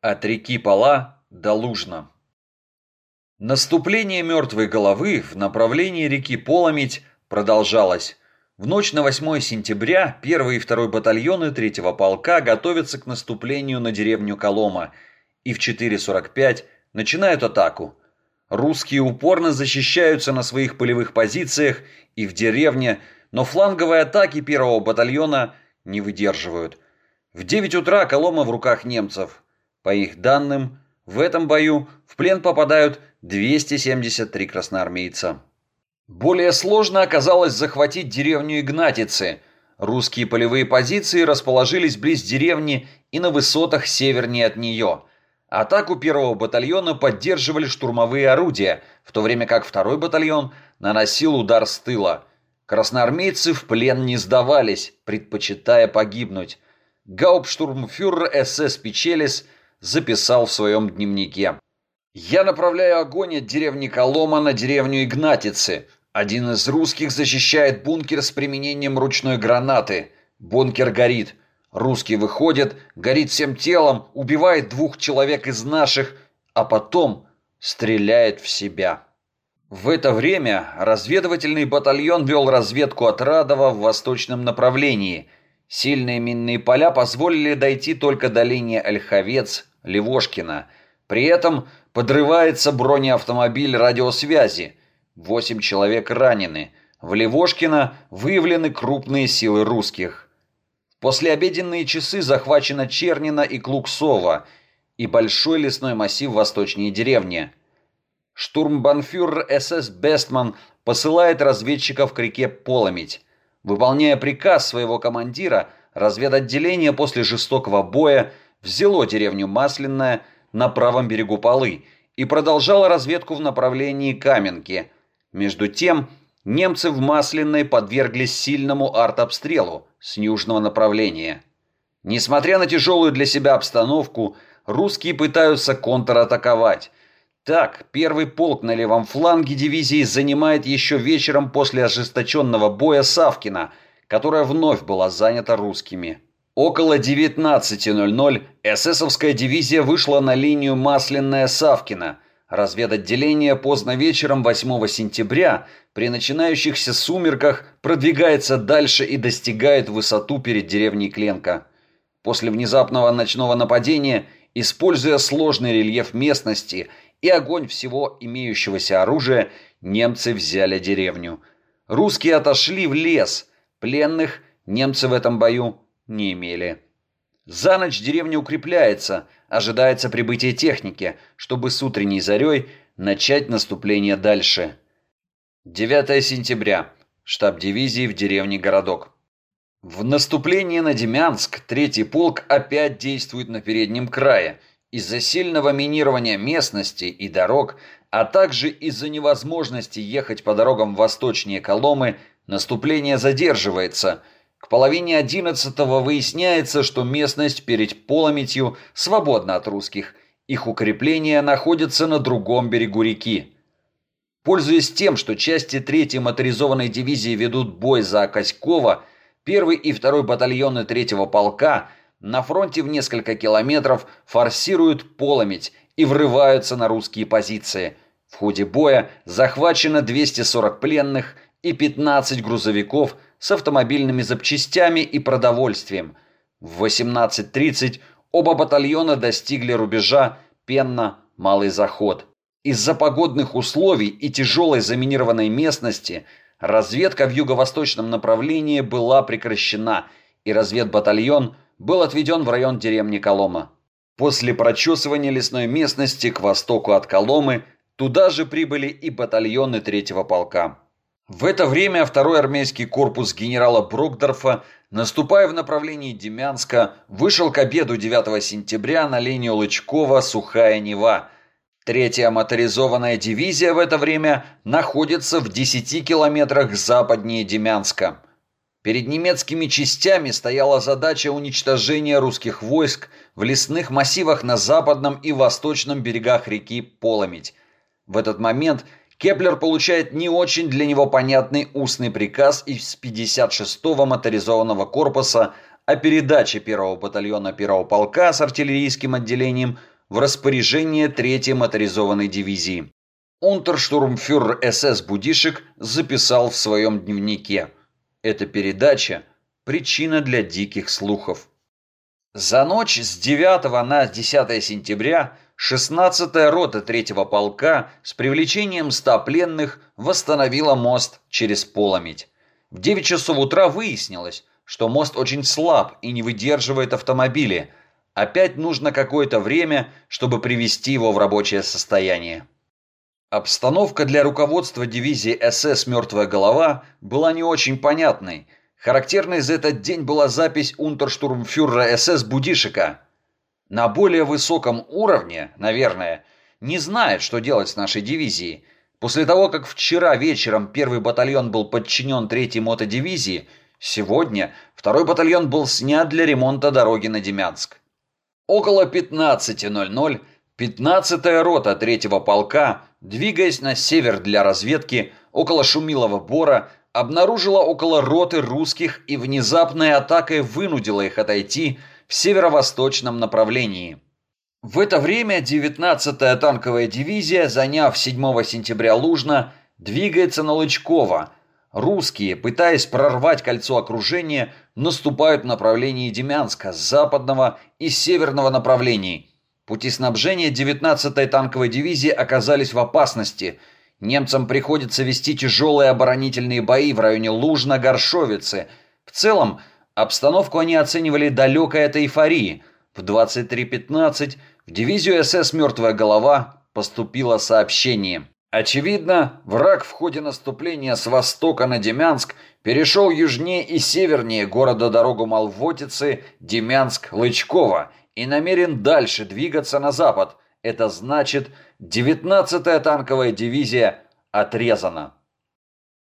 От реки Пала до Лужна. Наступление мертвой головы в направлении реки Поломить продолжалось. В ночь на 8 сентября 1 и 2 батальоны 3-го полка готовятся к наступлению на деревню Колома и в 4.45 начинают атаку. Русские упорно защищаются на своих полевых позициях и в деревне, но фланговые атаки 1-го батальона не выдерживают. В 9 утра Колома в руках немцев. По их данным, в этом бою в плен попадают 273 красноармейца. Более сложно оказалось захватить деревню Игнатицы. Русские полевые позиции расположились близ деревни и на высотах севернее от нее. Атаку первого батальона поддерживали штурмовые орудия, в то время как второй батальон наносил удар с тыла. Красноармейцы в плен не сдавались, предпочитая погибнуть. Гауптштурмфюрер СС Пичелис записал в своем дневнике. Я направляю огонь от деревни Колома на деревню Игнатицы. Один из русских защищает бункер с применением ручной гранаты. Бункер горит. Русский выходит, горит всем телом, убивает двух человек из наших, а потом стреляет в себя. В это время разведывательный батальон вел разведку от Радова в восточном направлении. Сильные минные поля позволили дойти только до линии Ольховец, Левошкина. При этом Подрывается бронеавтомобиль радиосвязи. Восемь человек ранены. В Левошкино выявлены крупные силы русских. В послеобеденные часы захвачено Чернина и Клуксова и большой лесной массив восточнее деревни. Штурмбанфюрер СС Бестман посылает разведчиков к реке Поломить. Выполняя приказ своего командира, разведотделение после жестокого боя взяло деревню Масляная – на правом берегу Полы и продолжала разведку в направлении Каменки. Между тем, немцы в Масляной подверглись сильному артобстрелу с южного направления. Несмотря на тяжелую для себя обстановку, русские пытаются контратаковать. Так, первый полк на левом фланге дивизии занимает еще вечером после ожесточенного боя Савкина, которая вновь была занята русскими. Около 19.00 эсэсовская дивизия вышла на линию Масляная-Савкина. Разведотделение поздно вечером 8 сентября при начинающихся сумерках продвигается дальше и достигает высоту перед деревней Кленко. После внезапного ночного нападения, используя сложный рельеф местности и огонь всего имеющегося оружия, немцы взяли деревню. Русские отошли в лес. Пленных немцы в этом бою не имели. За ночь деревня укрепляется, ожидается прибытие техники, чтобы с утренней зарей начать наступление дальше. 9 сентября. Штаб дивизии в деревне Городок. В наступлении на Демянск третий полк опять действует на переднем крае. Из-за сильного минирования местности и дорог, а также из-за невозможности ехать по дорогам восточнее Коломы, наступление задерживается – к половине одиннадцатого выясняется, что местность перед Полометью свободна от русских. Их укрепления находятся на другом берегу реки. Пользуясь тем, что части 3-й моторизованной дивизии ведут бой за Коськова, 1 и 2 батальоны 3-го полка на фронте в несколько километров форсируют Полометь и врываются на русские позиции. В ходе боя захвачено 240 пленных и 15 грузовиков – с автомобильными запчастями и продовольствием. В 18.30 оба батальона достигли рубежа Пенна-Малый Заход. Из-за погодных условий и тяжелой заминированной местности разведка в юго-восточном направлении была прекращена, и разведбатальон был отведен в район деревни Колома. После прочесывания лесной местности к востоку от Коломы туда же прибыли и батальоны 3-го полка. В это время второй армейский корпус генерала Брокдорфа, наступая в направлении Демянска, вышел к обеду 9 сентября на линию Лычкова-Сухая Нева. Третья моторизованная дивизия в это время находится в 10 километрах западнее Демянска. Перед немецкими частями стояла задача уничтожения русских войск в лесных массивах на западном и восточном берегах реки Полометь. В этот момент – Кеплер получает не очень для него понятный устный приказ из 56-го моторизованного корпуса о передаче первого батальона первого полка с артиллерийским отделением в распоряжение третьей моторизованной дивизии. Унтерштурмфюрер СС Будишек записал в своем дневнике. Эта передача – причина для диких слухов. За ночь с 9 на 10 сентября 16-я рота 3-го полка с привлечением 100 пленных восстановила мост через Поломить. В 9 часов утра выяснилось, что мост очень слаб и не выдерживает автомобили. Опять нужно какое-то время, чтобы привести его в рабочее состояние. Обстановка для руководства дивизии СС «Мертвая голова» была не очень понятной. Характерной за этот день была запись унтерштурмфюрера СС Будишика. На более высоком уровне, наверное, не знает, что делать с нашей дивизией. После того, как вчера вечером первый батальон был подчинен третьей мотодивизии, Сегодня второй батальон был снят для ремонта дороги на Демянск. Около 15.00 15-я рота третьего полка, двигаясь на север для разведки, около Шумилова Бора, обнаружила около роты русских и внезапной атакой вынудила их отойти в северо-восточном направлении. В это время 19-я танковая дивизия, заняв 7 сентября Лужно, двигается на Лычково – Русские, пытаясь прорвать кольцо окружения, наступают в направлении Демянска с западного и северного направлений. Пути снабжения 19-й танковой дивизии оказались в опасности. Немцам приходится вести тяжелые оборонительные бои в районе Лужно-Горшовицы. В целом, обстановку они оценивали далекой от эйфории. В 23.15 в дивизию СС «Мертвая голова» поступило сообщение. Очевидно, враг в ходе наступления с востока на Демянск перешел южнее и севернее города дорогу Малвотицы, Демянск-Лычково и намерен дальше двигаться на запад. Это значит, 19-я танковая дивизия отрезана.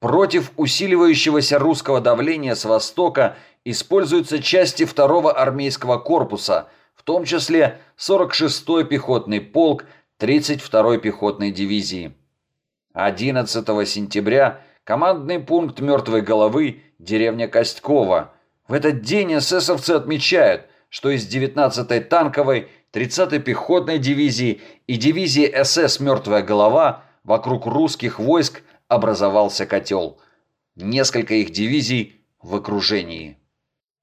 Против усиливающегося русского давления с востока используются части 2-го армейского корпуса, в том числе 46-й пехотный полк 32-й пехотной дивизии. 11 сентября командный пункт «Мертвой головы» деревня Костькова. В этот день эсэсовцы отмечают, что из 19-й танковой, 30-й пехотной дивизии и дивизии СС «Мертвая голова» вокруг русских войск образовался котел. Несколько их дивизий в окружении.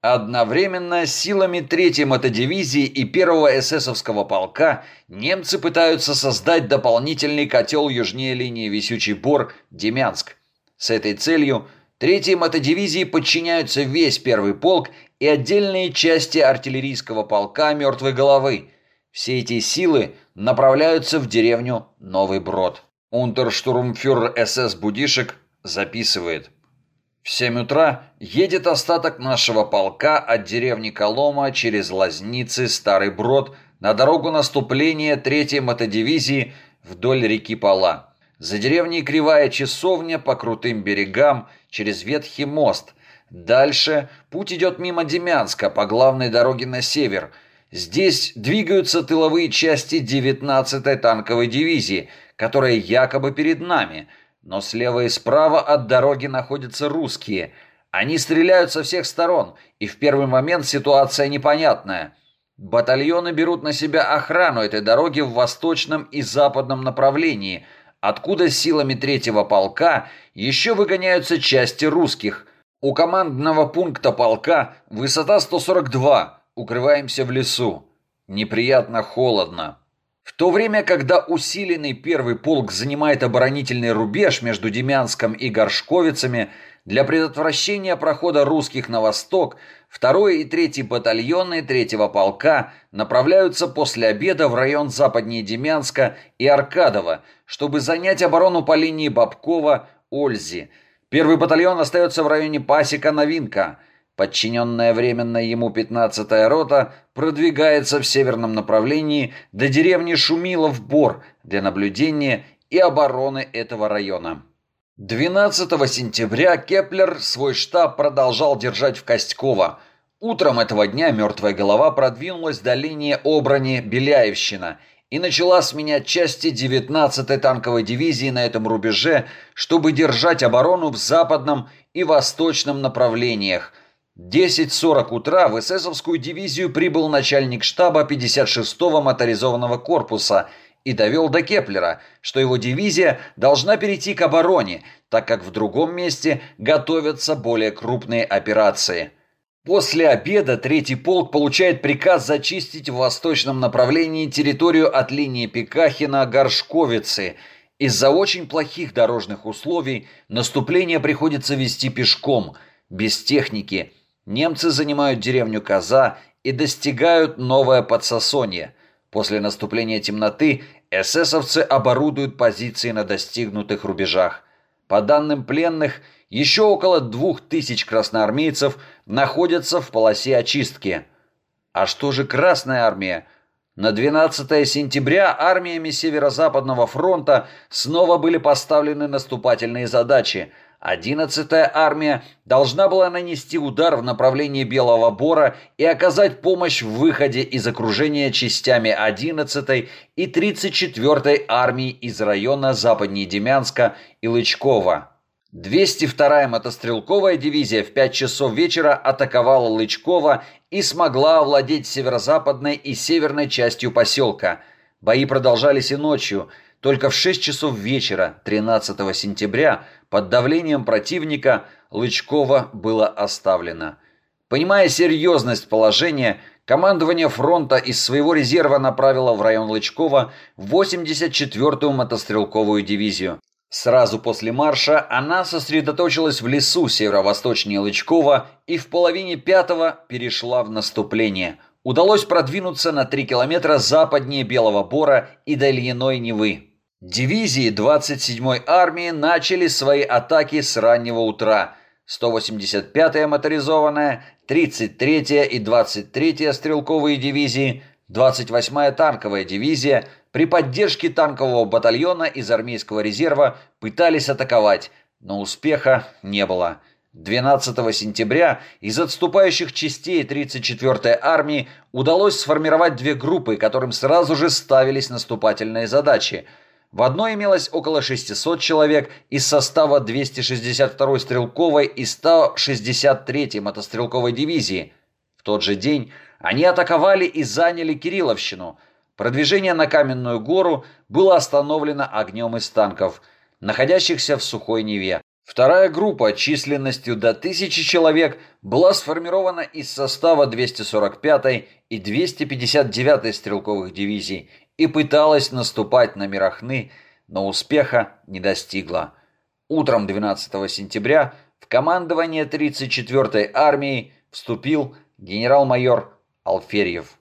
Одновременно силами 3-й мотодивизии и 1-го эсэсовского полка немцы пытаются создать дополнительный котел южнее линии Висючий Бор Демянск. С этой целью 3-й мотодивизии подчиняются весь первый полк и отдельные части артиллерийского полка Мертвой Головы. Все эти силы направляются в деревню Новый Брод. Унтерштурмфюрер СС Будишек записывает – в семь утра едет остаток нашего полка от деревни Колома через Лазницы, Старый Брод на дорогу наступления третьей мотодивизии вдоль реки Пала. За деревней Кривая Часовня по крутым берегам через Ветхий мост. Дальше путь идет мимо Демянска по главной дороге на север. Здесь двигаются тыловые части 19-й танковой дивизии, которая якобы перед нами – но слева и справа от дороги находятся русские. Они стреляют со всех сторон, и в первый момент ситуация непонятная. Батальоны берут на себя охрану этой дороги в восточном и западном направлении, откуда силами третьего полка еще выгоняются части русских. У командного пункта полка высота 142, укрываемся в лесу. Неприятно холодно. В то время, когда усиленный первый полк занимает оборонительный рубеж между Демянском и Горшковицами, для предотвращения прохода русских на восток, второй и третий батальоны третьего полка направляются после обеда в район западнее Демянска и Аркадова, чтобы занять оборону по линии Бабкова-Ользи. Первый батальон остается в районе Пасека-Новинка – Подчиненная временно ему 15-я рота продвигается в северном направлении до деревни Шумилов-Бор для наблюдения и обороны этого района. 12 сентября Кеплер свой штаб продолжал держать в Костьково. Утром этого дня мертвая голова продвинулась до линии обрани Беляевщина и начала сменять части 19-й танковой дивизии на этом рубеже, чтобы держать оборону в западном и восточном направлениях – 10.40 утра в эсэсовскую дивизию прибыл начальник штаба 56-го моторизованного корпуса и довел до Кеплера, что его дивизия должна перейти к обороне, так как в другом месте готовятся более крупные операции. После обеда третий полк получает приказ зачистить в восточном направлении территорию от линии Пекахина-Горшковицы. Из-за очень плохих дорожных условий наступление приходится вести пешком, без техники. Немцы занимают деревню Коза и достигают новое подсосонье. После наступления темноты эсэсовцы оборудуют позиции на достигнутых рубежах. По данным пленных, еще около двух тысяч красноармейцев находятся в полосе очистки. А что же Красная армия? На 12 сентября армиями Северо-Западного фронта снова были поставлены наступательные задачи – 11-я армия должна была нанести удар в направлении Белого Бора и оказать помощь в выходе из окружения частями 11-й и 34-й армии из района западнее Демянска и Лычкова. 202-я мотострелковая дивизия в 5 часов вечера атаковала Лычкова и смогла овладеть северо-западной и северной частью поселка. Бои продолжались и ночью – только в 6 часов вечера 13 сентября под давлением противника Лычкова было оставлено. Понимая серьезность положения, командование фронта из своего резерва направило в район Лычкова 84-ю мотострелковую дивизию. Сразу после марша она сосредоточилась в лесу северо-восточнее Лычкова и в половине пятого перешла в наступление. Удалось продвинуться на 3 километра западнее Белого Бора и до Ильиной Невы. Дивизии 27-й армии начали свои атаки с раннего утра. 185-я моторизованная, 33-я и 23-я стрелковые дивизии, 28-я танковая дивизия при поддержке танкового батальона из армейского резерва пытались атаковать, но успеха не было. 12 сентября из отступающих частей 34-й армии удалось сформировать две группы, которым сразу же ставились наступательные задачи – в одной имелось около 600 человек из состава 262-й стрелковой и 163-й мотострелковой дивизии. В тот же день они атаковали и заняли Кирилловщину. Продвижение на Каменную гору было остановлено огнем из танков, находящихся в Сухой Неве. Вторая группа численностью до тысячи человек была сформирована из состава 245-й и 259-й стрелковых дивизий и пыталась наступать на Мирахны, но успеха не достигла. Утром 12 сентября в командование 34-й армии вступил генерал-майор Алферьев.